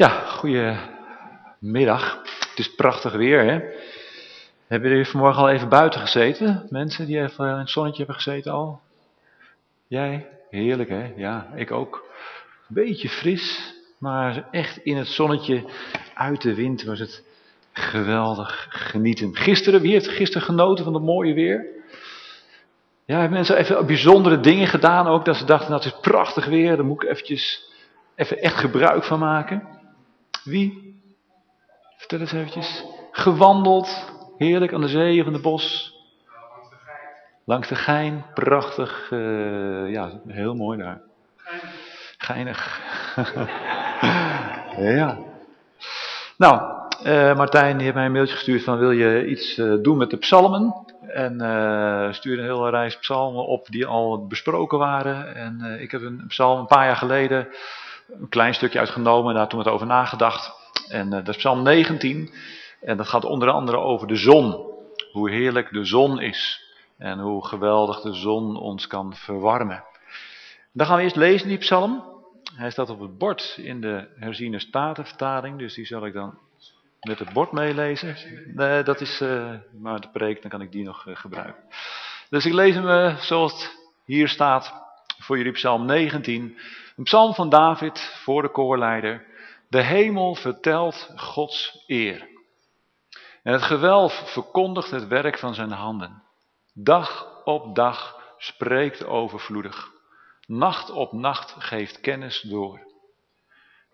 Ja, goedemiddag. Het is prachtig weer, hè? Hebben jullie vanmorgen al even buiten gezeten? Mensen die even in het zonnetje hebben gezeten al? Jij? Heerlijk, hè? Ja, ik ook. Beetje fris, maar echt in het zonnetje, uit de wind was het geweldig genieten. Gisteren, wie heeft gisteren genoten van het mooie weer? Ja, hebben mensen even bijzondere dingen gedaan ook, dat ze dachten, nou het is prachtig weer, daar moet ik eventjes even echt gebruik van maken. Wie? Vertel eens eventjes. Gewandeld, heerlijk aan de zee of in de bos. Langs de Gein, prachtig. Uh, ja, heel mooi daar. Geinig. ja. Nou, uh, Martijn heeft mij een mailtje gestuurd van wil je iets uh, doen met de psalmen? En uh, stuurde een hele reis psalmen op die al besproken waren. En ik heb een psalm een paar jaar geleden een klein stukje uitgenomen, daar toen we het over nagedacht. En uh, dat is Psalm 19. En dat gaat onder andere over de zon. Hoe heerlijk de zon is. En hoe geweldig de zon ons kan verwarmen. Dan gaan we eerst lezen die psalm. Hij staat op het bord in de herziene statenvertaling. Dus die zal ik dan met het bord meelezen. Nee, dat is uh, maar de preek, dan kan ik die nog uh, gebruiken. Dus ik lees hem zoals het hier staat voor jullie psalm 19. Een psalm van David voor de koorleider. De hemel vertelt Gods eer. En het gewelf verkondigt het werk van zijn handen. Dag op dag spreekt overvloedig. Nacht op nacht geeft kennis door.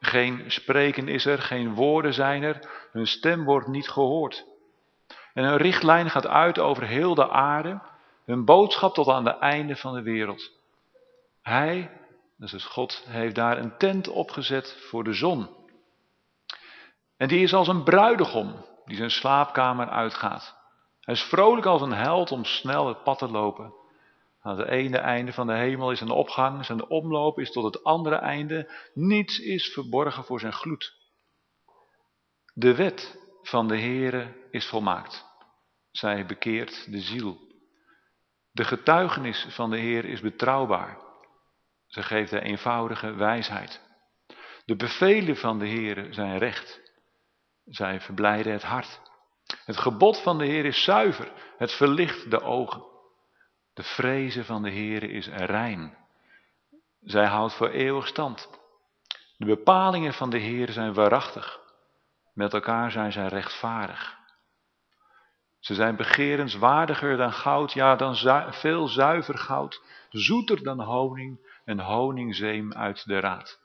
Geen spreken is er, geen woorden zijn er, hun stem wordt niet gehoord. En hun richtlijn gaat uit over heel de aarde, hun boodschap tot aan de einde van de wereld. Hij, dus is God, heeft daar een tent opgezet voor de zon. En die is als een bruidegom die zijn slaapkamer uitgaat. Hij is vrolijk als een held om snel het pad te lopen. Aan het ene einde van de hemel is een opgang, zijn omloop is tot het andere einde. Niets is verborgen voor zijn gloed. De wet van de Heere is volmaakt. Zij bekeert de ziel. De getuigenis van de Heer is betrouwbaar. Ze geeft de eenvoudige wijsheid. De bevelen van de Heere zijn recht. Zij verblijden het hart. Het gebod van de Heer is zuiver. Het verlicht de ogen. De vrezen van de Heer is rein. Zij houdt voor eeuwig stand. De bepalingen van de Heer zijn waarachtig. Met elkaar zijn zij rechtvaardig. Ze zijn begerenswaardiger dan goud, ja dan veel zuiver goud, zoeter dan honing en honingzeem uit de raad.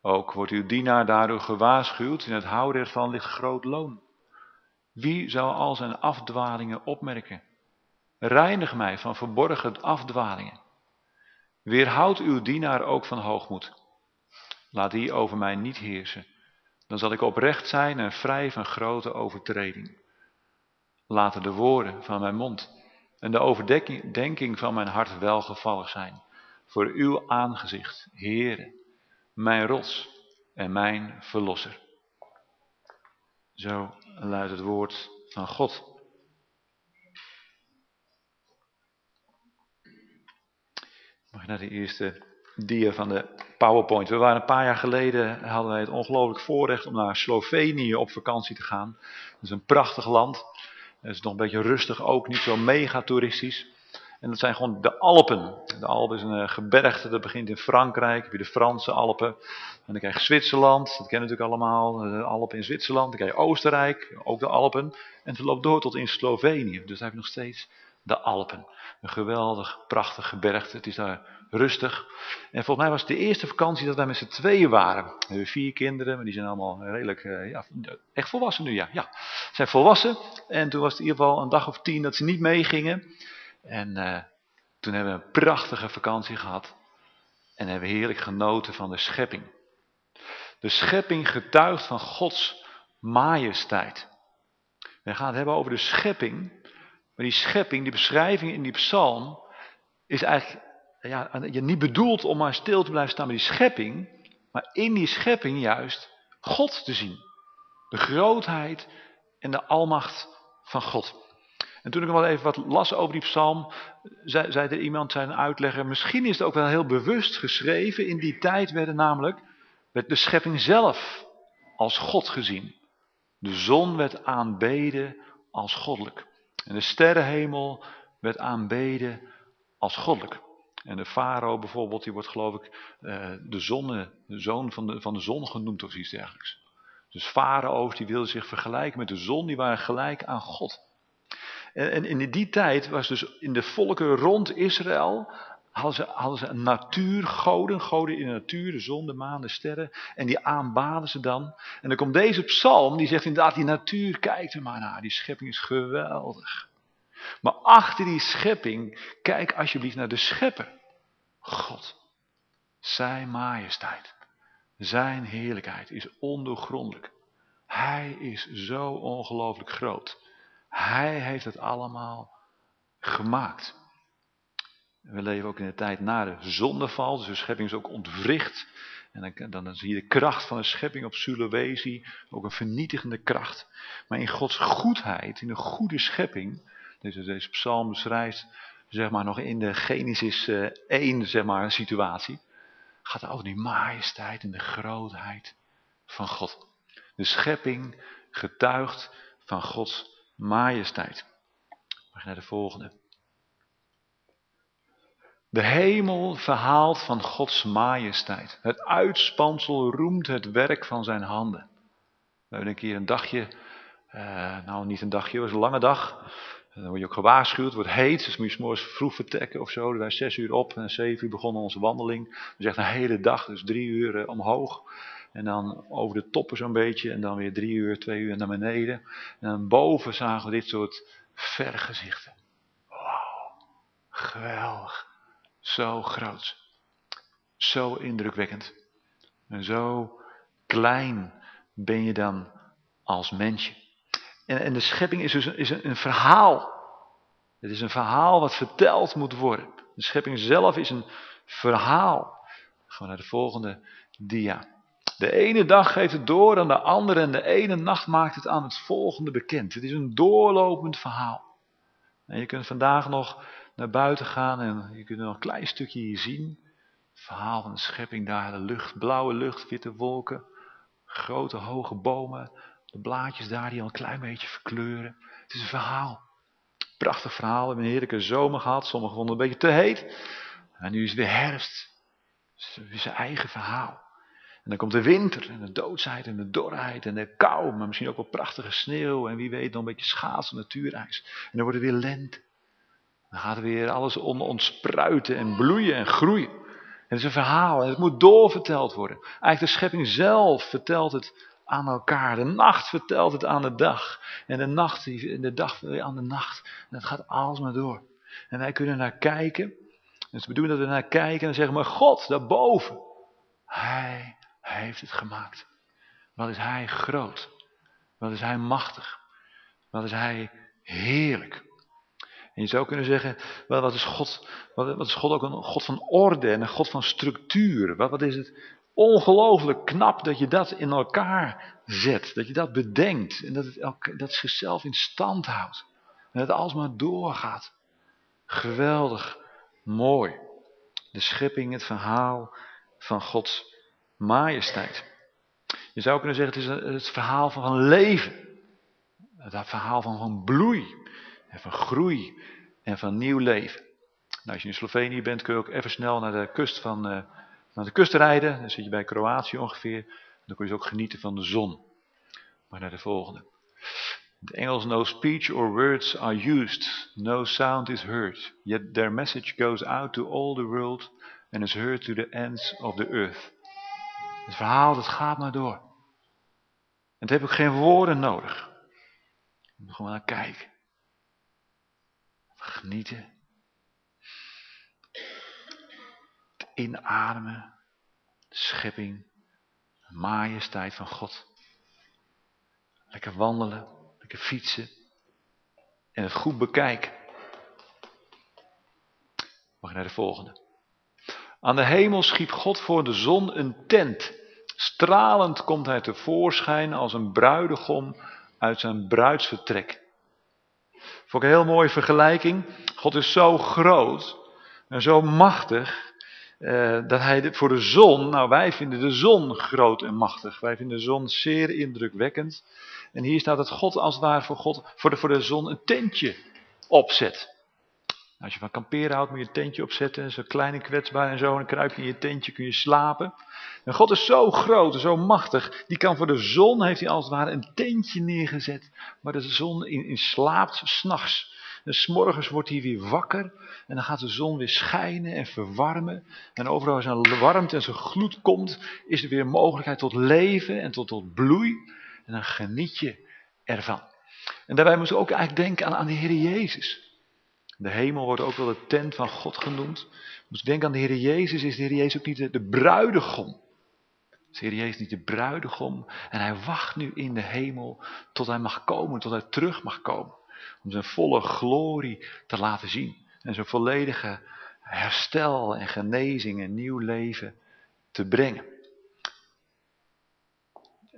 Ook wordt uw dienaar daardoor gewaarschuwd, in het houden ervan ligt groot loon. Wie zou al zijn afdwalingen opmerken? Reinig mij van verborgen afdwalingen. Weerhoud uw dienaar ook van hoogmoed. Laat die over mij niet heersen. Dan zal ik oprecht zijn en vrij van grote overtreding. Laten de woorden van mijn mond en de overdenking van mijn hart welgevallig zijn. Voor uw aangezicht, Heere mijn rots en mijn verlosser. Zo luidt het woord van God. Mag je naar de eerste dia van de PowerPoint. We waren een paar jaar geleden, hadden wij het ongelooflijk voorrecht om naar Slovenië op vakantie te gaan. Dat is een prachtig land. Het is nog een beetje rustig ook, niet zo mega toeristisch. En dat zijn gewoon de Alpen. De Alpen is een uh, gebergte, dat begint in Frankrijk, heb je de Franse Alpen. En dan krijg je Zwitserland, dat kennen natuurlijk allemaal, de Alpen in Zwitserland. Dan krijg je Oostenrijk, ook de Alpen. En het loopt door tot in Slovenië, dus daar heb je nog steeds de Alpen. Een geweldig, prachtig gebergte, het is daar rustig. En volgens mij was het de eerste vakantie dat wij met z'n tweeën waren. We hebben vier kinderen, maar die zijn allemaal redelijk, uh, ja, echt volwassen nu, ja. ja. Ze zijn volwassen en toen was het in ieder geval een dag of tien dat ze niet meegingen. En uh, toen hebben we een prachtige vakantie gehad. En hebben we heerlijk genoten van de schepping. De schepping getuigt van Gods majesteit. We gaan het hebben over de schepping. Maar die schepping, die beschrijving in die psalm, is eigenlijk ja, niet bedoeld om maar stil te blijven staan bij die schepping. Maar in die schepping juist God te zien. De grootheid en de almacht van God. En toen ik wel even wat las over die psalm, zei, zei er iemand, zijn uitlegger, misschien is het ook wel heel bewust geschreven. In die tijd werden namelijk, werd de schepping zelf als God gezien. De zon werd aanbeden als goddelijk. En de sterrenhemel werd aanbeden als goddelijk. En de farao bijvoorbeeld, die wordt geloof ik uh, de, zonne, de zoon van de, van de zon genoemd of iets dergelijks. Dus farao's die wilden zich vergelijken met de zon, die waren gelijk aan God. En, in die tijd was dus in de volken rond Israël, hadden ze, hadden ze natuurgoden, goden in de natuur, de zon, de maan, de sterren. En die aanbaden ze dan. En dan komt deze psalm, die zegt inderdaad, die natuur, kijk er maar naar, die schepping is geweldig. Maar achter die schepping, kijk alsjeblieft naar de schepper. God. Zijn majesteit. Zijn heerlijkheid is ondoorgrondelijk. Hij is zo ongelooflijk groot. Hij heeft het allemaal gemaakt. We leven ook in de tijd na de zondeval, dus de schepping is ook ontwricht. En dan, dan zie je de kracht van de schepping op Sulawesi, ook een vernietigende kracht. Maar in Gods goedheid, in de goede schepping, deze, deze psalm beschrijft, zeg maar nog in de Genesis 1 eh, zeg maar, situatie, gaat het over die majesteit en de grootheid van God. De schepping getuigt van Gods majesteit. Mag naar de volgende. De hemel verhaalt van Gods majesteit. Het uitspansel roemt het werk van zijn handen. We hebben een keer een dagje, uh, nou niet een dagje, het was een lange dag. Dan word je ook gewaarschuwd, het wordt heet, dus moet je morgens vroeg vertrekken of zo. Wij zes uur op en zeven uur begonnen onze wandeling. Dus echt een hele dag, dus drie uur uh, omhoog. En dan over de toppen zo'n beetje. En dan weer drie uur, twee uur naar beneden. En dan boven zagen we dit soort vergezichten. Wauw, geweldig. Zo groot. Zo indrukwekkend. En zo klein ben je dan als mensje. En, en de schepping is dus een, is een, verhaal. Het is een verhaal wat verteld moet worden. De schepping zelf is een verhaal. Gaan naar de volgende dia. De ene dag geeft het door aan de andere en de ene nacht maakt het aan het volgende bekend. Het is een doorlopend verhaal. En je kunt vandaag nog naar buiten gaan en je kunt nog een klein stukje hier zien. Het verhaal van de schepping daar, de lucht, blauwe lucht, witte wolken, grote hoge bomen, de blaadjes daar die al een klein beetje verkleuren. Het is een verhaal. Prachtig verhaal. We hebben een heerlijke zomer gehad. Sommigen vonden het een beetje te heet. En nu is het weer herfst. Het is zijn eigen verhaal. En dan komt de winter en de doodsheid en de dorheid en de kou, maar misschien ook wel prachtige sneeuw en wie weet nog een beetje schaatsen, natuurijs. En dan wordt het weer lente. Dan gaat er weer alles on ontspruiten en bloeien en groeien. Het is een verhaal en het moet doorverteld worden. Eigenlijk de schepping zelf vertelt het aan elkaar. De nacht vertelt het aan de dag. En de, nacht, de dag aan de nacht. En het gaat alles maar door. En wij kunnen naar kijken. En het is bedoeling dat we naar kijken en zeggen, maar God, daarboven. Hij hij heeft het gemaakt. Wat is Hij groot. Wat is Hij machtig. Wat is Hij heerlijk. En je zou kunnen zeggen, wat is God, wat is God ook een God van orde en een God van structuur. Wat, wat is het ongelooflijk knap dat je dat in elkaar zet. Dat je dat bedenkt en dat het, elke, dat zichzelf in stand houdt. En dat het alsmaar doorgaat. Geweldig mooi. De schepping, het verhaal van Gods majesteit. Je zou kunnen zeggen, het is het verhaal van, van leven. Het verhaal van, van bloei en van groei en van nieuw leven. Nou, als je in Slovenië bent, kun je ook even snel naar de kust, van, uh, naar de kust rijden. Dan zit je bij Kroatië ongeveer. Dan kun je dus ook genieten van de zon. Maar naar de volgende. In Engels, no speech or words are used, no sound is heard. Yet their message goes out to all the world and is heard to the ends of the earth. Het verhaal, dat gaat maar door. En het heeft ook geen woorden nodig. Je moet gewoon naar kijken. Genieten. Het inademen. De schepping. De majesteit van God. Lekker wandelen. Lekker fietsen. En het goed bekijken. Mag ik naar de volgende. Aan de hemel schiep God voor de zon een tent. Stralend komt hij tevoorschijn als een bruidegom uit zijn bruidsvertrek. Vond ik een heel mooie vergelijking. God is zo groot en zo machtig. Uh, dat hij voor de zon, nou wij vinden de zon groot en machtig. Wij vinden de zon zeer indrukwekkend. En hier staat dat God als het ware voor, God, voor, de, voor de zon een tentje opzet. Als je van kamperen houdt, moet je een tentje opzetten. Zo klein en kwetsbaar en zo. En dan kruip je in je tentje, kun je slapen. En God is zo groot en zo machtig. Die kan voor de zon, heeft hij als het ware een tentje neergezet. Waar de zon in, in slaapt, s'nachts. En s'morgens wordt hij weer wakker. En dan gaat de zon weer schijnen en verwarmen. En overal als een warmte en zijn gloed komt, is er weer mogelijkheid tot leven en tot, tot bloei. En dan geniet je ervan. En daarbij moeten we ook eigenlijk denken aan, aan de Heer Jezus. De hemel wordt ook wel de tent van God genoemd. Dus denk aan de Heer Jezus, is de Heer Jezus ook niet de, de bruidegom. Is de Heer Jezus niet de bruidegom? En hij wacht nu in de hemel tot hij mag komen, tot hij terug mag komen. Om zijn volle glorie te laten zien. En zijn volledige herstel en genezing en nieuw leven te brengen.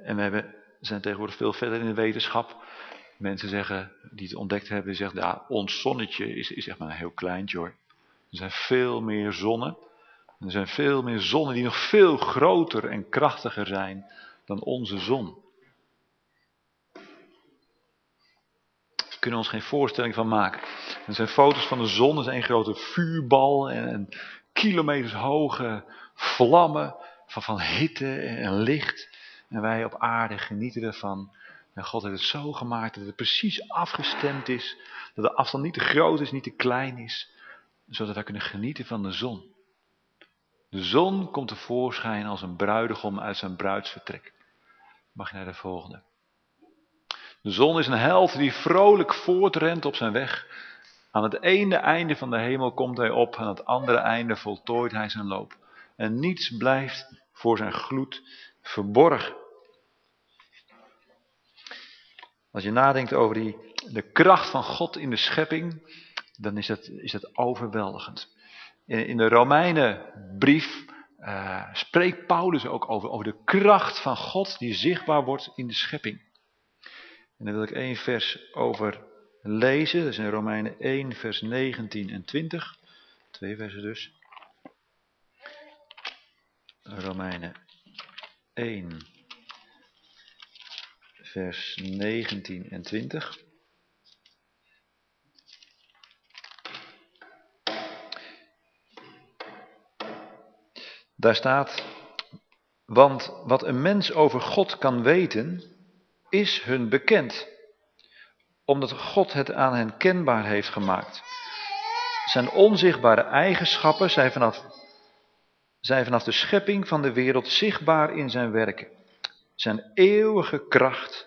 En we hebben, zijn tegenwoordig veel verder in de wetenschap. Mensen zeggen, die het ontdekt hebben, zeggen, ja, ons zonnetje is, is echt maar een heel kleintje hoor. Er zijn veel meer zonnen. Er zijn veel meer zonnen die nog veel groter en krachtiger zijn dan onze zon. Daar kunnen we ons geen voorstelling van maken. Er zijn foto's van de zon, er zijn een grote vuurbal en, en kilometers hoge vlammen van, van hitte en licht. En wij op aarde genieten ervan en God heeft het zo gemaakt dat het precies afgestemd is. Dat de afstand niet te groot is, niet te klein is. Zodat wij kunnen genieten van de zon. De zon komt tevoorschijn als een bruidegom uit zijn bruidsvertrek. Mag je naar de volgende. De zon is een held die vrolijk voortrent op zijn weg. Aan het ene einde van de hemel komt hij op, aan het andere einde voltooit hij zijn loop. En niets blijft voor zijn gloed verborgen. Als je nadenkt over die, de kracht van God in de schepping, dan is dat, is dat overweldigend. In, de Romeinenbrief uh, spreekt Paulus ook over, over de kracht van God die zichtbaar wordt in de schepping. En daar wil ik één vers over lezen. Dat is in Romeinen 1, vers 19 en 20. Twee versen dus. Romeinen 1, vers 19 en 20. Daar staat, want wat een mens over God kan weten, is hun bekend, omdat God het aan hen kenbaar heeft gemaakt. Zijn onzichtbare eigenschappen zijn vanaf, zijn vanaf de schepping van de wereld zichtbaar in zijn werken. Zijn eeuwige kracht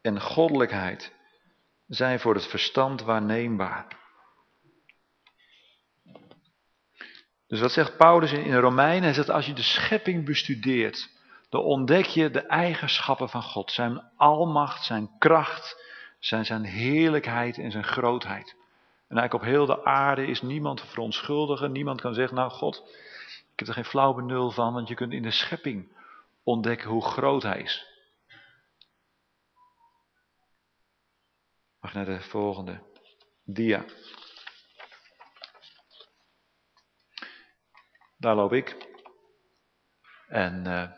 en goddelijkheid zijn voor het verstand waarneembaar. Dus wat zegt Paulus in, in Romeinen? Hij zegt als je de schepping bestudeert, dan ontdek je de eigenschappen van God. Zijn almacht, zijn kracht, zijn, zijn heerlijkheid en zijn grootheid. En eigenlijk op heel de aarde is niemand verontschuldigen. Niemand kan zeggen, nou God, ik heb er geen flauw benul van, want je kunt in de schepping ontdekken hoe groot hij is. Mag naar de volgende dia. Daar loop ik. En uh,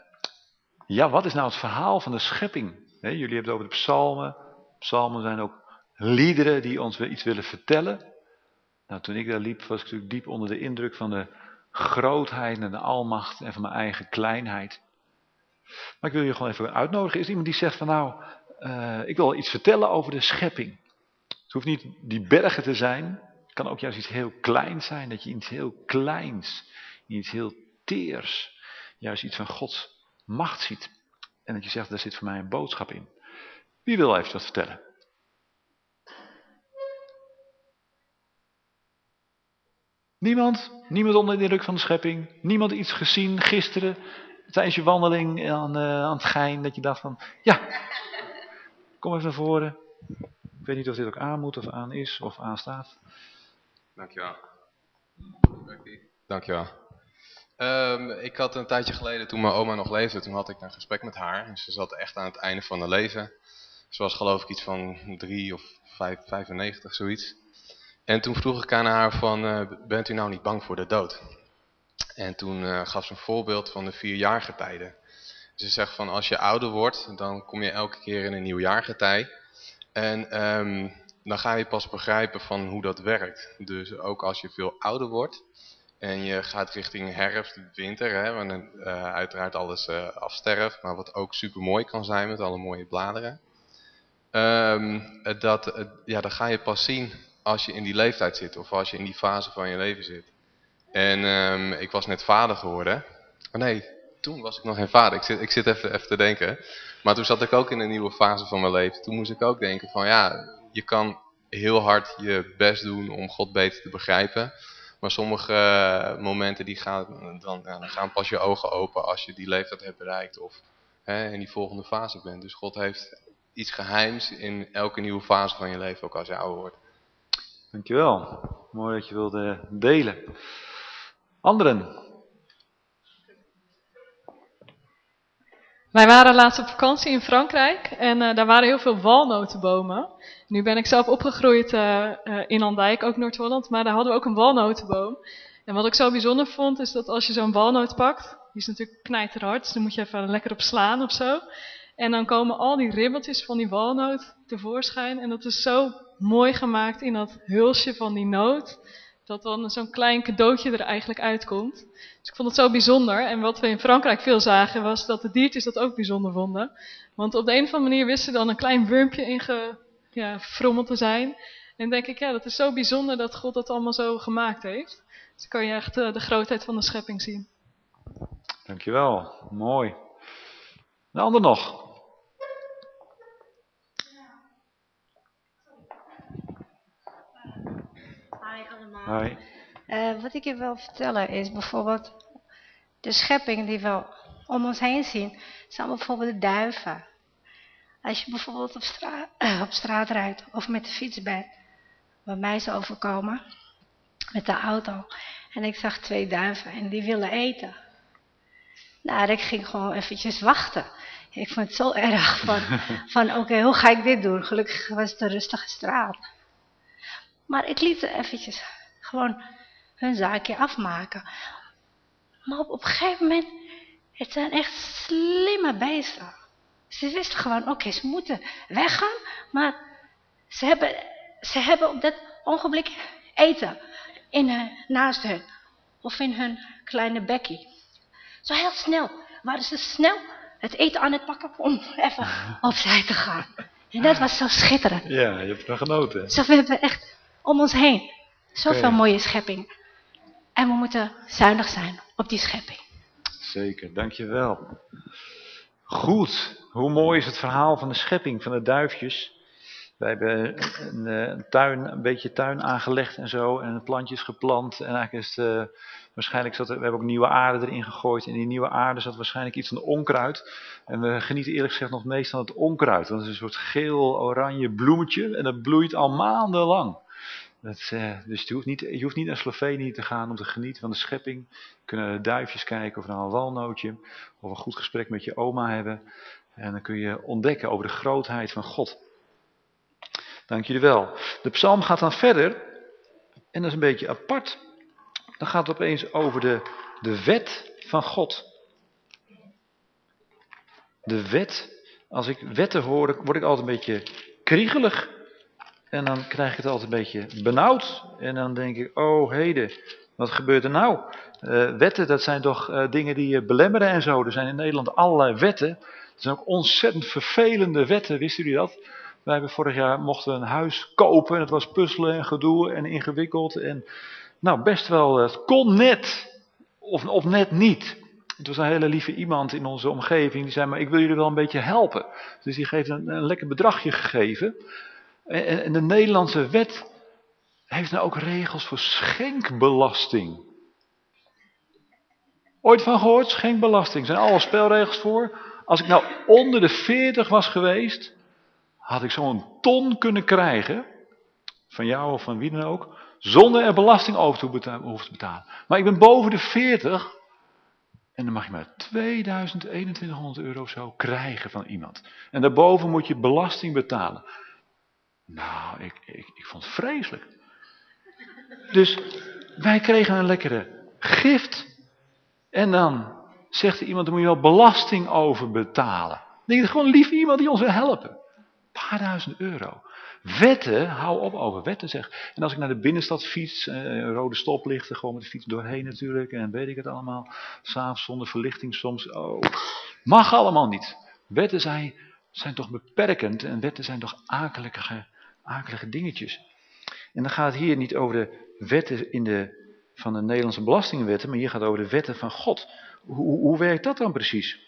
ja, wat is nou het verhaal van de schepping? jullie hebben het over de psalmen. Psalmen zijn ook liederen die ons iets willen vertellen. Nou, toen ik daar liep, was ik natuurlijk diep onder de indruk van de grootheid en de almacht en van mijn eigen kleinheid. Maar ik wil je gewoon even uitnodigen. Is iemand die zegt van nou, uh, ik wil iets vertellen over de schepping. Het hoeft niet die bergen te zijn. Het kan ook juist iets heel kleins zijn. Dat je iets heel kleins, iets heel teers, juist iets van Gods macht ziet. En dat je zegt, daar zit voor mij een boodschap in. Wie wil even wat vertellen? Niemand? Niemand onder de indruk van de schepping? Niemand iets gezien gisteren tijdens je wandeling aan, uh, aan het gein dat je dacht van, ja, kom even naar voren. Ik weet niet of dit ook aan moet of aan is of aan staat. Dankjewel. Dankjewel. Um, ik had een tijdje geleden, toen mijn oma nog leefde, toen had ik een gesprek met haar. En ze zat echt aan het einde van haar leven. Ze was geloof ik iets van 3 of 5, 95, zoiets. En toen vroeg ik aan haar van, uh, bent u nou niet bang voor de dood? En toen gaf ze een voorbeeld van de vier jaargetijden. Ze zegt van als je ouder wordt, dan kom je elke keer in een nieuw jaargetij. En um, dan ga je pas begrijpen van hoe dat werkt. Dus ook als je veel ouder wordt en je gaat richting herfst, winter, hè, wanneer uh, uiteraard alles uh, afsterft, maar wat ook super mooi kan zijn met alle mooie bladeren. Um, dat, ja, dan ga je pas zien als je in die leeftijd zit of als je in die fase van je leven zit. En um, ik was net vader geworden. Oh nee, toen was ik nog geen vader. Ik zit, ik zit even, even te denken. Maar toen zat ik ook in een nieuwe fase van mijn leven. Toen moest ik ook denken van ja, je kan heel hard je best doen om God beter te begrijpen. Maar sommige uh, momenten die gaan, dan gaan pas je ogen open als je die leeftijd hebt bereikt of hè, in die volgende fase bent. Dus God heeft iets geheims in elke nieuwe fase van je leven, ook als je ouder wordt. Dankjewel. Mooi dat je wilde delen. Anderen? Wij waren laatst op vakantie in Frankrijk en uh, daar waren heel veel walnotenbomen. Nu ben ik zelf opgegroeid uh, in Andijk, ook Noord-Holland, maar daar hadden we ook een walnotenboom. En wat ik zo bijzonder vond, is dat als je zo'n walnoot pakt, die is natuurlijk knijterhard, dus dan moet je even lekker op slaan of zo. En dan komen al die ribbeltjes van die walnoot tevoorschijn en dat is zo mooi gemaakt in dat hulsje van die noot dat dan zo'n klein cadeautje er eigenlijk uitkomt. Dus ik vond het zo bijzonder. En wat we in Frankrijk veel zagen was dat de diertjes dat ook bijzonder vonden. Want op de een of andere manier wisten dan een klein wurmpje ingefrommeld ja, te zijn. En denk ik, ja, dat is zo bijzonder dat God dat allemaal zo gemaakt heeft. Dus dan kan je echt uh, de grootheid van de schepping zien. Dankjewel, mooi. De ander nog. Uh, wat ik je wil vertellen is bijvoorbeeld de schepping die we om ons heen zien, zijn bijvoorbeeld de duiven. Als je bijvoorbeeld op straat, op straat rijdt of met de fiets bent, waar mij is overkomen, met de auto, en ik zag twee duiven en die willen eten. Nou, ik ging gewoon eventjes wachten. Ik vond het zo erg van, van oké, okay, hoe ga ik dit doen? Gelukkig was het een rustige straat. Maar ik liet ze eventjes gewoon hun zaakje afmaken. Maar op, op een gegeven moment, het zijn echt slimme beesten. Ze wisten gewoon, oké, okay, ze moeten weggaan, maar ze hebben, ze hebben op dat ogenblik eten in hun, naast hun. Of in hun kleine bekkie. Zo heel snel waren ze snel het eten aan het pakken om even opzij te gaan. En dat was zo schitterend. Ja, je hebt er genoten. Zo, we hebben echt om ons heen Zoveel okay. mooie schepping. En we moeten zuinig zijn op die schepping. Zeker, dankjewel. Goed, hoe mooi is het verhaal van de schepping, van de duifjes. Wij hebben een, een, tuin, een beetje tuin aangelegd en zo. En plantjes geplant. En eigenlijk is het, uh, waarschijnlijk zat er, we hebben ook nieuwe aarde erin gegooid. En in die nieuwe aarde zat waarschijnlijk iets van onkruid. En we genieten eerlijk gezegd nog meest van het onkruid. Het is een soort geel-oranje bloemetje. En dat bloeit al maandenlang. Dat, uh, dus je hoeft, niet, je hoeft niet naar Slovenië te gaan om te genieten van de schepping. Je kunt duifjes kijken of naar een walnootje. Of een goed gesprek met je oma hebben. En dan kun je ontdekken over de grootheid van God. Dank jullie wel. De psalm gaat dan verder. En dat is een beetje apart. Dan gaat het opeens over de, de wet van God. De wet. Als ik wetten hoor, word ik altijd een beetje kriegelig. En dan krijg ik het altijd een beetje benauwd. En dan denk ik, oh heden, wat gebeurt er nou? Uh, wetten, dat zijn toch uh, dingen die je belemmeren en zo. Er zijn in Nederland allerlei wetten. Het zijn ook ontzettend vervelende wetten, wisten jullie dat? Wij hebben vorig jaar mochten een huis kopen en het was puzzelen en gedoe en ingewikkeld. En nou, best wel, het kon net, of, of net niet. Het was een hele lieve iemand in onze omgeving die zei, maar ik wil jullie wel een beetje helpen. Dus die heeft een lekker bedragje gegeven. En, de Nederlandse wet heeft nou ook regels voor schenkbelasting. Ooit van gehoord? Schenkbelasting. Zijn alle spelregels voor. Als ik nou onder de 40 was geweest, had ik zo'n ton kunnen krijgen. Van jou of van wie dan ook. Zonder er belasting over te betalen. Maar ik ben boven de 40. En dan mag je maar 2100 euro zo krijgen van iemand. En daarboven moet je belasting betalen. Nou, ik, ik, ik vond het vreselijk. Dus wij kregen een lekkere gift En dan zegt er iemand, daar moet je wel belasting over betalen. Dan denk je gewoon lief iemand die ons wil helpen. Een paar duizend euro. Wetten, hou op over wetten zeg. En als ik naar de binnenstad fiets, eh, rode stoplichten, gewoon met de fiets doorheen natuurlijk. En weet ik het allemaal. S'avonds zonder verlichting soms. Oh, mag allemaal niet. Wetten zijn, zijn toch beperkend en wetten zijn toch akelige, akelige dingetjes. En dan gaat hier niet over de wetten in de, van de Nederlandse belastingwetten, maar hier gaat het over de wetten van God. Hoe, hoe werkt dat dan precies?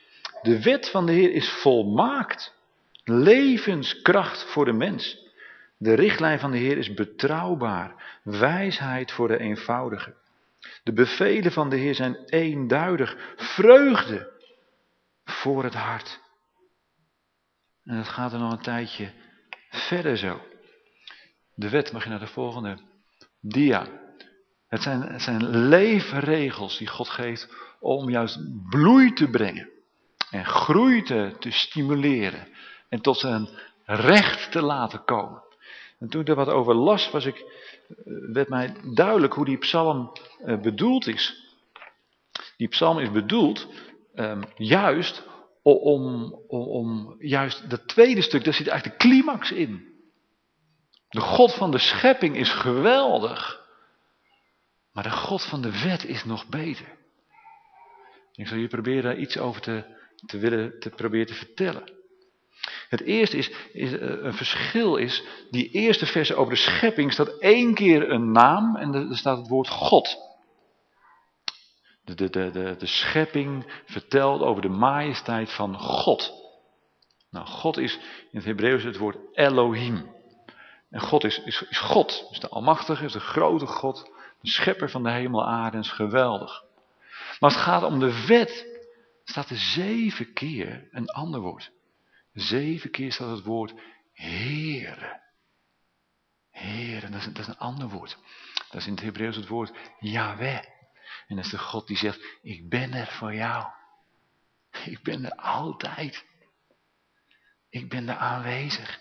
De wet van de Heer is volmaakt. Levenskracht voor de mens. De richtlijn van de Heer is betrouwbaar. Wijsheid voor de eenvoudige. De bevelen van de Heer zijn eenduidig. Vreugde voor het hart. En het gaat er nog een tijdje verder zo. De wet, mag je naar de volgende dia. Het zijn, zijn leefregels die God geeft om juist bloei te brengen. En groei te, stimuleren. En tot zijn recht te laten komen. En toen ik er wat over las, was ik, eh, werd mij duidelijk hoe die psalm eh, bedoeld is. Die psalm is bedoeld um, juist om, om, om, juist dat tweede stuk, daar zit eigenlijk de climax in. De God van de schepping is geweldig. Maar de God van de wet is nog beter. Ik zal je proberen daar iets over te, te willen te proberen te vertellen. Het eerste is, is, eh, een verschil is, die eerste verse over de schepping staat één keer een naam en er staat het woord God. De, de, de, de, de schepping vertelt over de majesteit van God. Nou, God is in het Hebreeuws het woord Elohim. En God is, is, God, is de Almachtige, is de grote God, de schepper van de hemel en aarde, is geweldig. Maar het gaat om de wet, staat er zeven keer een ander woord. Zeven keer staat het woord Heere. Heere, dat is, dat is een ander woord. Dat is in het Hebreeuws het woord Yahweh. En dat is de God die zegt, ik ben er voor jou. Ik ben er altijd. Ik ben er aanwezig.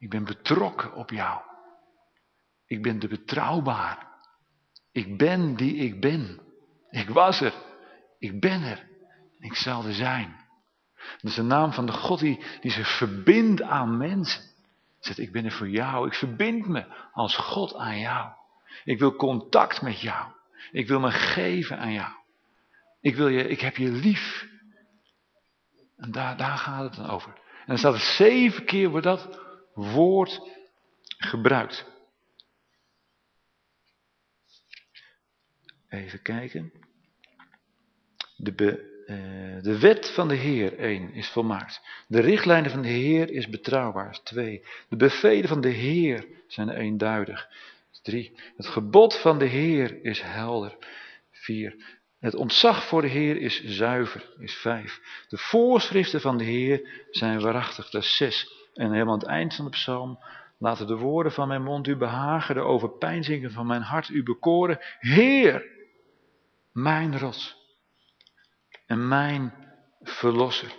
Ik ben betrokken op jou. Ik ben de betrouwbaar. Ik ben die ik ben. Ik was er. Ik ben er. Ik zal er zijn. Dat is de naam van de God die, die zich verbindt aan mensen. Zegt, ik ben er voor jou. Ik verbind me als God aan jou. Ik wil contact met jou. Ik wil me geven aan jou. Ik, wil je, ik heb je lief. En daar, daar gaat het dan over. En dan staat het zeven keer wordt dat woord gebruikt. Even kijken. De, be, uh, de wet van de Heer, één, is volmaakt. De richtlijnen van de Heer is betrouwbaar, twee. De bevelen van de Heer zijn eenduidig, drie. Het gebod van de Heer is helder, vier. Het ontzag voor de Heer is zuiver, is vijf. De voorschriften van de Heer zijn waarachtig, dat is zes. En helemaal aan het eind van de psalm, laten de woorden van mijn mond u behagen, de overpeinzingen van mijn hart u bekoren. Heer, mijn rots en mijn verlosser.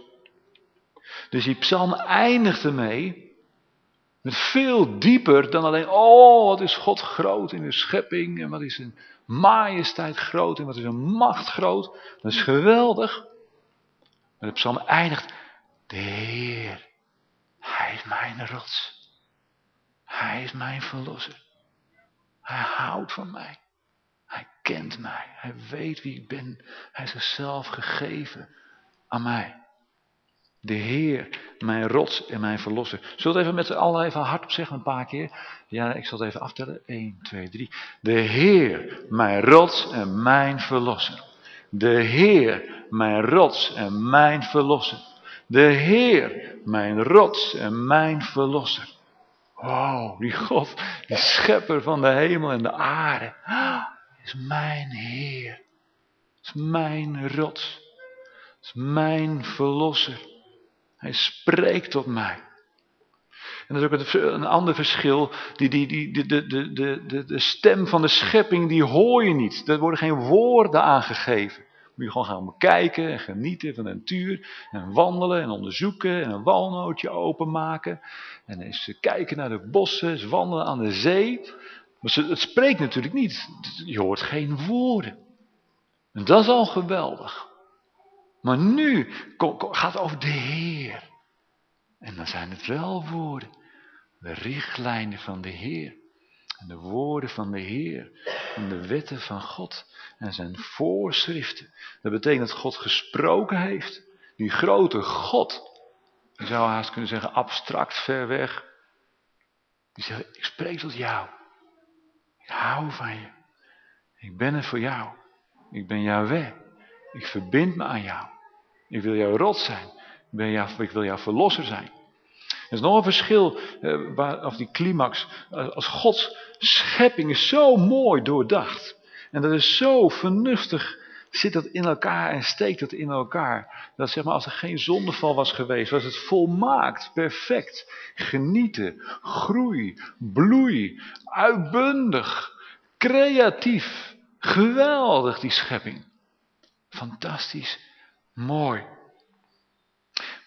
Dus die psalm eindigt ermee met veel dieper dan alleen, oh wat is God groot in de schepping en wat is een majesteit groot en wat is een macht groot. Dat is geweldig. Maar de psalm eindigt, de Heer, Hij is mijn rots. Hij is mijn verlosser. Hij houdt van mij. Hij kent mij. Hij weet wie ik ben. Hij is zichzelf gegeven aan mij. De Heer, mijn rots en mijn verlosser. Zullen we het even met z'n allen even hardop zeggen een paar keer? Ja, ik zal het even aftellen. 1, 2, 3. De Heer, mijn rots en mijn verlosser. De Heer, mijn rots en mijn verlosser. De Heer, mijn rots en mijn verlosser. Wow, die God, die schepper van de hemel en de aarde is mijn Heer. is mijn rots. is mijn verlosser. Hij spreekt tot mij. En dat is ook een ander verschil. Die, die, die, de, de, de, de, de stem van de schepping, die hoor je niet. Er worden geen woorden aangegeven. Moet je gewoon gaan bekijken en genieten van de natuur. En wandelen en onderzoeken en een walnootje openmaken. En eens kijken naar de bossen, eens wandelen aan de zee. Maar het spreekt natuurlijk niet. Je hoort geen woorden. En dat is al geweldig. Maar nu gaat het over de Heer. En dan zijn het wel woorden. De richtlijnen van de Heer. De woorden van de Heer. En de wetten van God. En zijn voorschriften. Dat betekent dat God gesproken heeft. Die grote God. Je zou haast kunnen zeggen abstract ver weg. Die zegt, ik spreek tot jou. Ik hou van je. Ik ben er voor jou. Ik ben jouw weg. Ik verbind me aan jou. Ik wil jouw rot zijn. Ik, jou, ik wil jouw verlosser zijn. Er is nog een verschil, eh, waar, of die climax, eh, als Gods schepping is zo mooi doordacht. En dat is zo vernuftig, zit dat in elkaar en steekt het in elkaar. Dat zeg maar, als er geen zondeval was geweest, was het volmaakt, perfect. Genieten, groei, bloei, uitbundig, creatief. Geweldig die schepping. Fantastisch, mooi.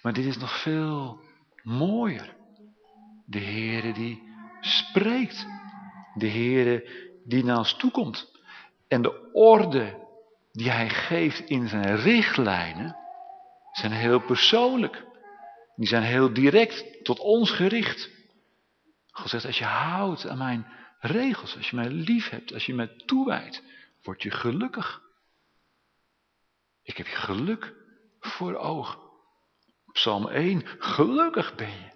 Maar dit is nog veel mooier. De Heere die spreekt. De Heere die naar ons toekomt. En de orde die hij geeft in zijn richtlijnen zijn heel persoonlijk. Die zijn heel direct tot ons gericht. God zegt, als je houdt aan mijn regels, als je mij lief hebt, als je mij toewijdt, word je gelukkig. Ik heb je geluk voor ogen. Psalm 1, gelukkig ben je.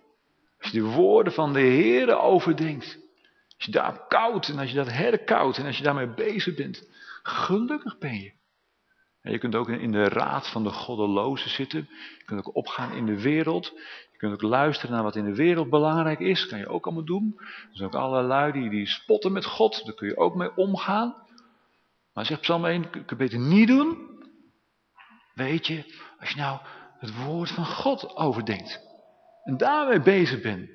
Als je de woorden van de Heere overdenkt. Als je daar koud en als je dat herkoudt en als je daarmee bezig bent. Gelukkig ben je. En je kunt ook in de raad van de goddelozen zitten. Je kunt ook opgaan in de wereld. Je kunt ook luisteren naar wat in de wereld belangrijk is. Dat kan je ook allemaal doen. Er zijn ook allerlei die, die spotten met God. Daar kun je ook mee omgaan. Maar zegt Psalm 1, kun je beter niet doen. Weet je, als je nou het woord van God overdenkt. En daarmee bezig bent.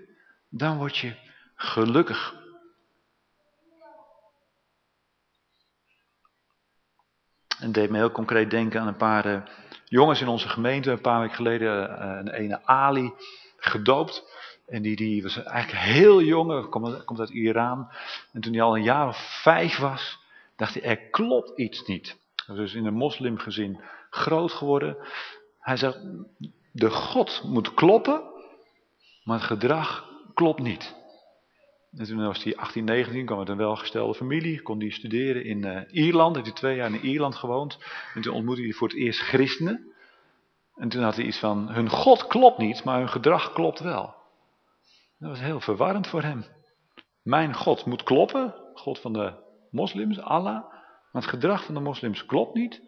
Dan word je gelukkig. En deed me heel concreet denken aan een paar uh, jongens in onze gemeente. Een paar weken geleden uh, een ene Ali gedoopt. En die, die was eigenlijk heel jong, komt, komt uit Iran. En toen hij al een jaar of vijf was, dacht hij, er klopt iets niet. Hij was dus in een moslimgezin groot geworden. Hij zegt, de God moet kloppen, maar het gedrag klopt niet. En toen was hij 18, 19, kwam uit een welgestelde familie, kon hij studeren in uh, Ierland, heeft hij twee jaar in Ierland gewoond. En toen ontmoette hij voor het eerst christenen. En toen had hij iets van, hun God klopt niet, maar hun gedrag klopt wel. Dat was heel verwarrend voor hem. Mijn God moet kloppen, God van de moslims, Allah, maar het gedrag van de moslims klopt niet.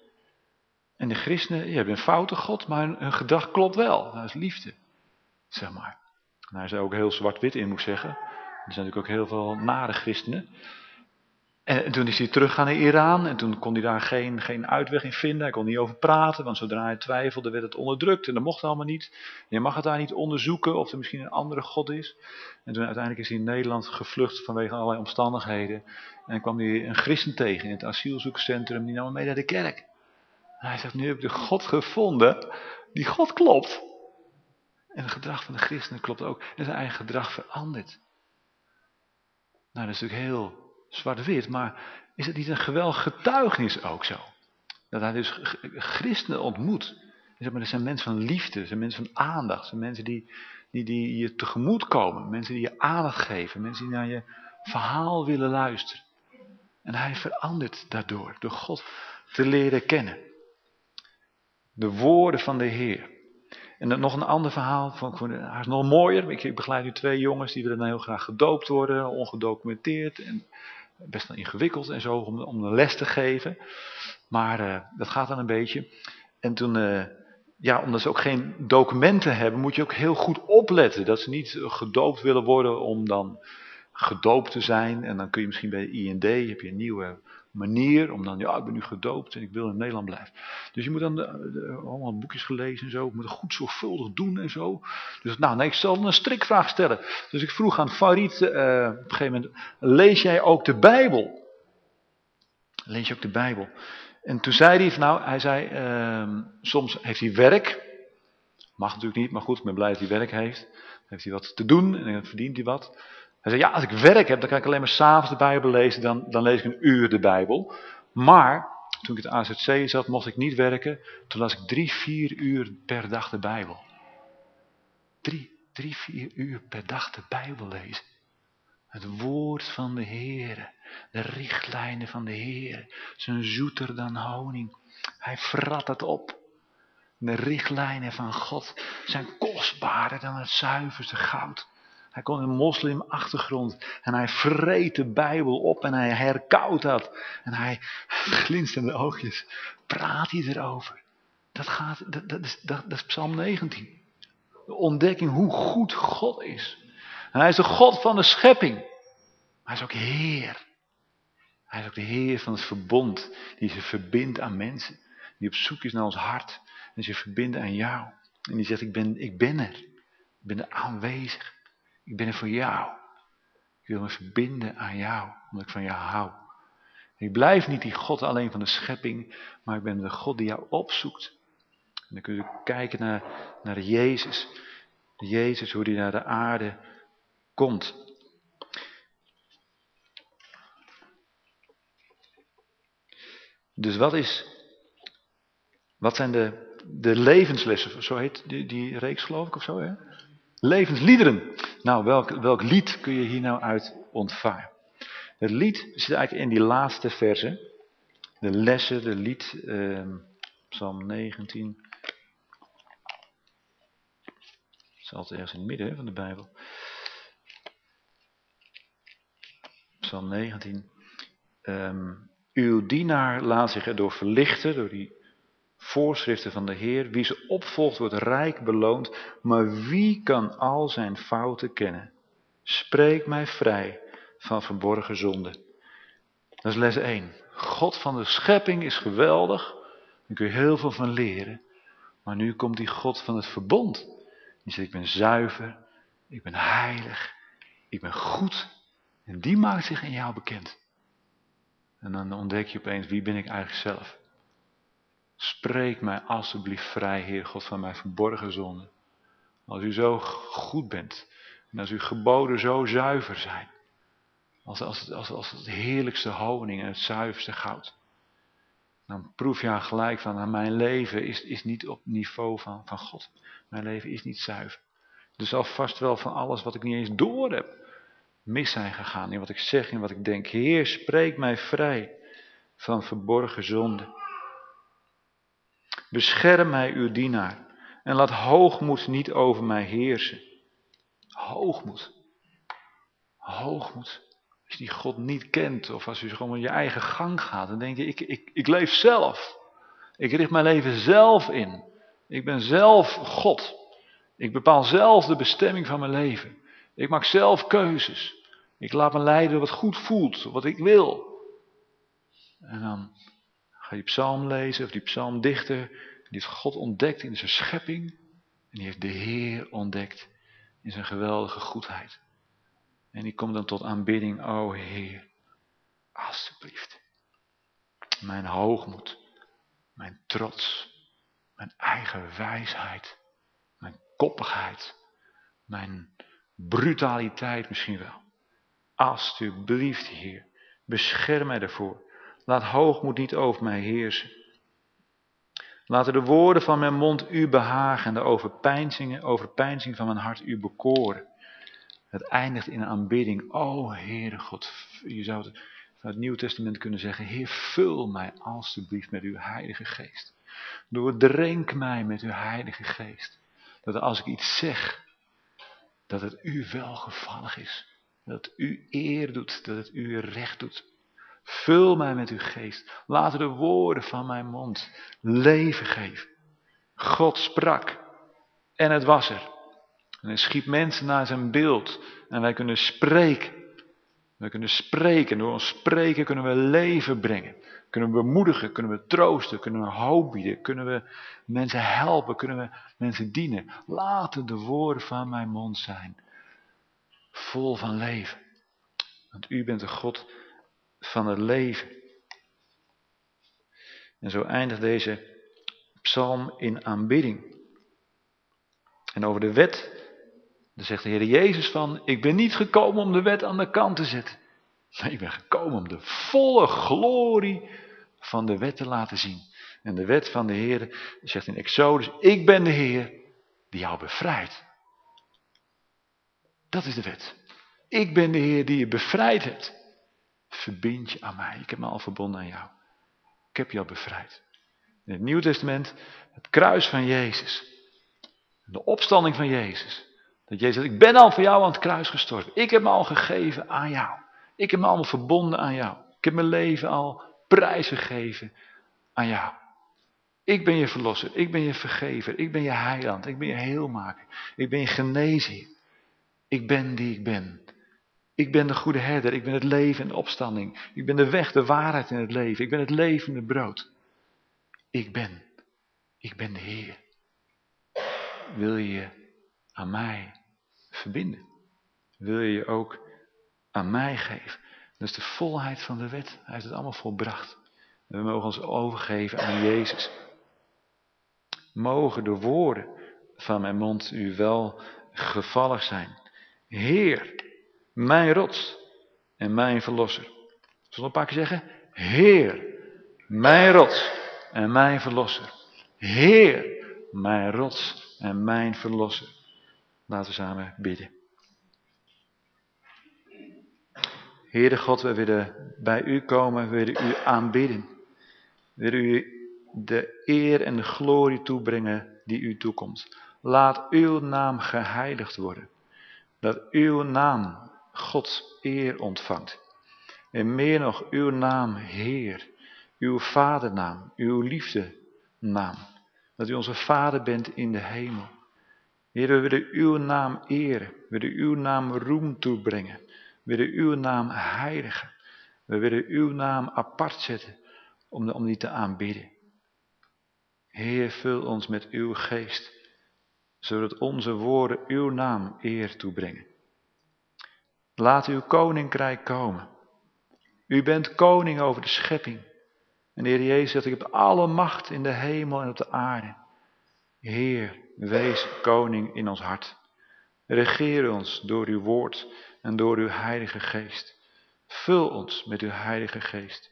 En de christenen, je hebt een foute God, maar hun, gedrag klopt wel. Dat is liefde, zeg maar. En hij zei ook heel zwart-wit in, moet zeggen. Er zijn natuurlijk ook heel veel nare christenen. En toen is hij teruggegaan naar Iran en toen kon hij daar geen, geen uitweg in vinden. Hij kon niet over praten, want zodra hij twijfelde werd het onderdrukt en dat mocht allemaal niet. Je mag het daar niet onderzoeken of er misschien een andere God is. En toen uiteindelijk is hij in Nederland gevlucht vanwege allerlei omstandigheden. En kwam hij een christen tegen in het asielzoekcentrum, die nam hem mee naar de kerk. Hij zegt, nu heb ik de God gevonden, die God klopt. En het gedrag van de christenen klopt ook. En zijn eigen gedrag verandert. Nou, dat is natuurlijk heel zwart-wit, maar is het niet een geweldig getuigenis ook zo? Dat hij dus christenen ontmoet. Maar dat zijn mensen van liefde, dat zijn mensen van aandacht, dat zijn mensen die, die, die je tegemoet komen, mensen die je aandacht geven, mensen die naar je verhaal willen luisteren. En hij verandert daardoor, door God te leren kennen. De woorden van de Heer. En nog een ander verhaal, van, is nog mooier. Ik, ik begeleid nu twee jongens, die willen dan heel graag gedoopt worden, ongedocumenteerd. En best wel ingewikkeld en zo om, om een les te geven. Maar uh, dat gaat dan een beetje. En toen, uh, ja, omdat ze ook geen documenten hebben, moet je ook heel goed opletten. Dat ze niet gedoopt willen worden om dan gedoopt te zijn. En dan kun je misschien bij IND, heb je een nieuwe manier om dan, ja, ik ben nu gedoopt en ik wil in Nederland blijven. Dus je moet dan de, allemaal boekjes gelezen en zo. Ik moet het goed zorgvuldig doen en zo. Dus nou, nee, ik zal een strikvraag stellen. Dus ik vroeg aan Farid, uh, op een gegeven moment, lees jij ook de Bijbel? Lees je ook de Bijbel? En toen zei hij, nou, hij zei, uh, soms heeft hij werk. Mag natuurlijk niet, maar goed, ik ben blij dat hij werk heeft. heeft hij wat te doen en dan verdient hij wat. Hij zei, ja, als ik werk heb, dan kan ik alleen maar s'avonds de Bijbel lezen, dan, dan lees ik een uur de Bijbel. Maar toen ik het AZC zat, mocht ik niet werken. Toen las ik drie, vier uur per dag de Bijbel. Drie, drie, vier uur per dag de Bijbel lezen. Het woord van de Heer, de richtlijnen van de Heer, zijn zoeter dan honing. Hij frat het op. De richtlijnen van God zijn kostbaarder dan het zuiverste goud. Hij kon een moslimachtergrond en hij vreet de Bijbel op en hij herkoudt dat. En hij glinsterde oogjes. Praat hij erover? Dat, gaat, dat, is, dat, dat is Psalm 19. De ontdekking hoe goed God is. En hij is de God van de schepping. Maar hij is ook Heer. Hij is ook de Heer van het verbond. Die zich verbindt aan mensen. Die op zoek is naar ons hart. En zich verbindt aan jou. En die zegt, ik ben, ik ben er. Ik ben er aanwezig. Ik ben er voor jou. Ik wil me verbinden aan jou, omdat ik van jou hou. Ik blijf niet die God alleen van de schepping, maar ik ben de God die jou opzoekt. En dan kun je kijken naar, naar Jezus. Jezus, hoe die naar de aarde komt. Dus wat is, wat zijn de, de levenslessen, zo heet die, die reeks geloof ik of zo hè? Levensliederen. Nou, welk, welk lied kun je hier nou uit ontvangen? Het lied zit eigenlijk in die laatste verse. De lessen, de lied, eh, Psalm 19. Het is altijd ergens in het midden van de Bijbel. Psalm 19. Um, ehm, uw dienaar laat zich erdoor verlichten, door die voorschriften van de Heer. Wie ze opvolgt wordt rijk beloond, maar wie kan al zijn fouten kennen? Spreek mij vrij van verborgen zonde. Dat is les 1. God van de schepping is geweldig. Daar kun je heel veel van leren. Maar nu komt die God van het verbond. Die zegt, ik ben zuiver, ik ben heilig, ik ben goed. En die maakt zich in jou bekend. En dan ontdek je opeens, wie ben ik eigenlijk zelf? Spreek mij alstublieft vrij, Heer God, van mijn verborgen zonde. Als u zo goed bent en als uw geboden zo zuiver zijn. Als, als, als, als het heerlijkste honing en het zuiverste goud. Dan proef je aan gelijk van, nou, mijn leven is, is niet op niveau van, van God. Mijn leven is niet zuiver. Er zal vast wel van alles wat ik niet eens door heb, mis zijn gegaan in wat ik zeg, in wat ik denk. Heer, spreek mij vrij van verborgen zonde. Bescherm mij, uw dienaar, en laat hoogmoed niet over mij heersen. Hoogmoed. Hoogmoed. Als je die God niet kent, of als u gewoon je eigen gang gaat, dan denk je, ik, ik, ik leef zelf. Ik richt mijn leven zelf in. Ik ben zelf God. Ik bepaal zelf de bestemming van mijn leven. Ik maak zelf keuzes. Ik laat me leiden wat goed voelt, wat ik wil. En dan Ga je psalm lezen of die psalmdichter, die heeft God ontdekt in zijn schepping. En die heeft de Heer ontdekt in zijn geweldige goedheid. En die komt dan tot aanbidding, o Heer, alstublieft. Mijn hoogmoed, mijn trots, mijn eigen wijsheid, mijn koppigheid, mijn brutaliteit misschien wel. Alstublieft, Heer, bescherm mij ervoor. Laat hoogmoed niet over mij heersen. Laten de woorden van mijn mond u behagen en de overpeinzingen, overpeinzing van mijn hart u bekoren. Het eindigt in een aanbidding. O Heere God, je zou het van het Nieuwe Testament kunnen zeggen. Heer, vul mij alstublieft met uw heilige geest. Doordrenk mij met uw heilige geest. Dat als ik iets zeg, dat het u welgevallig is. Dat het u eer doet, dat het u recht doet. Vul mij met uw geest. Laten de woorden van mijn mond leven geven. God sprak en het was er. En hij schiep mensen naar zijn beeld. En wij kunnen spreken. We kunnen spreken. Door ons spreken kunnen we leven brengen. Kunnen we bemoedigen, kunnen we troosten, kunnen we hoop bieden. Kunnen we mensen helpen, kunnen we mensen dienen. Laten de woorden van mijn mond zijn. Vol van leven. Want u bent de God van het leven. En zo eindigt deze psalm in aanbidding. En over de wet, dan zegt de Heer Jezus van, ik ben niet gekomen om de wet aan de kant te zetten. Maar ik ben gekomen om de volle glorie van de wet te laten zien. En de wet van de Heer zegt in Exodus, ik ben de Heer die jou bevrijdt. Dat is de wet. Ik ben de Heer die je bevrijd hebt. Verbind je aan mij. Ik heb me al verbonden aan jou. Ik heb jou bevrijd. In het Nieuw Testament, het kruis van Jezus. De opstanding van Jezus. Dat Jezus zegt, ik ben al voor jou aan het kruis gestorven. Ik heb me al gegeven aan jou. Ik heb me allemaal verbonden aan jou. Ik heb mijn leven al prijsgegeven aan jou. Ik ben je verlosser, ik ben je vergever, ik ben je heiland, ik ben je heelmaker, ik ben je genezer. Ik ben die ik ben. Ik ben de goede herder, ik ben het leven en de opstanding. Ik ben de weg, de waarheid en het leven. Ik ben het levende brood. Ik ben, ik ben de Heer. Wil je je aan mij verbinden? Wil je je ook aan mij geven? Dat is de volheid van de wet. Hij heeft het allemaal volbracht. We mogen ons overgeven aan Jezus. Mogen de woorden van mijn mond u wel gevallig zijn. Heer, mijn rots en mijn verlosser. Zullen we een paar keer zeggen? Heer, mijn rots en mijn verlosser. Heer, mijn rots en mijn verlosser. Laten we samen bidden. Heere God, we willen bij u komen, we willen u aanbidden. We willen u de eer en de glorie toebrengen die u toekomt. Laat uw naam geheiligd worden. Dat uw naam Gods eer ontvangt. En meer nog uw naam Heer, uw vadernaam, uw liefde naam. Dat u onze vader bent in de hemel. Heer, we willen uw naam eren, we willen uw naam roem toebrengen. We willen uw naam heiligen. We willen uw naam apart zetten om, om die te aanbidden. Heer, vul ons met uw geest, zodat onze woorden uw naam eer toebrengen. Laat uw koninkrijk komen. U bent koning over de schepping. En de Heer Jezus zegt, ik heb alle macht in de hemel en op de aarde. Heer, wees koning in ons hart. Regeer ons door uw woord en door uw heilige geest. Vul ons met uw heilige geest.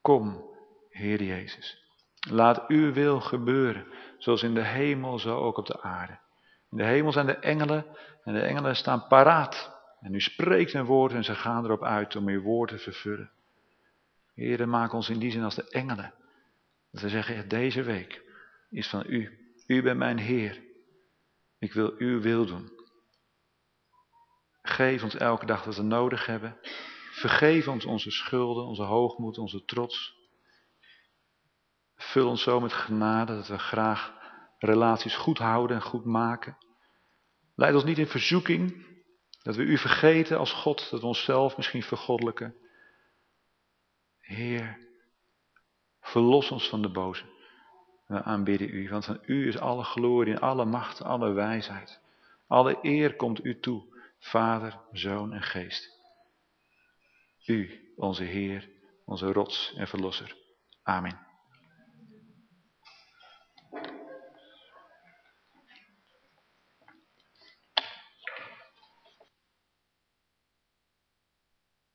Kom, Heer Jezus. Laat uw wil gebeuren, zoals in de hemel, zo ook op de aarde. In de hemel zijn de engelen en de engelen staan paraat. En u spreekt een woord en ze gaan erop uit om uw woord te vervullen. Heer, maak ons in die zin als de engelen. Dat we zeggen, deze week is van u. U bent mijn Heer. Ik wil uw wil doen. Geef ons elke dag wat we nodig hebben. Vergeef ons onze schulden, onze hoogmoed, onze trots. Vul ons zo met genade dat we graag relaties goed houden en goed maken. Leid ons niet in verzoeking, dat we u vergeten als God, dat we onszelf misschien vergoddelijken. Heer, verlos ons van de boze. We aanbidden u, want van u is alle glorie en alle macht, alle wijsheid. Alle eer komt u toe, Vader, Zoon en Geest. U, onze Heer, onze rots en verlosser. Amen.